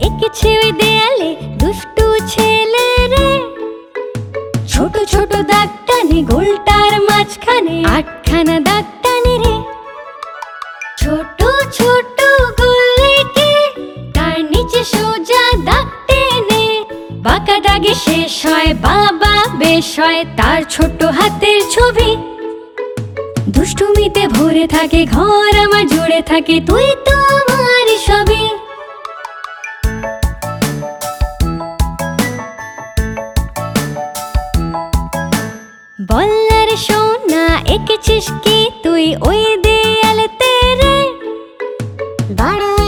লিখেছে ওই দেয়ালে দুষ্টু ছেলে রে ছোট ছোট দাগ টানে গোলটার মাঝখানে, আটখানা দাগ টানে রে। ছোট ছোট গোলেকে তার নিচে সোজা দাগ টেনে, বাঁকা দাগে শেষ হয় বাবা বেশ হয় তার ছোট হাতের ছবি। দুষ্টুমিতে ভরে থাকে, ঘর আমার জুড়ে থাকে, তুই তো বলার সোনা এঁকেছিস চিসকি তুই ওই দেয়ালতে রে? বাড়া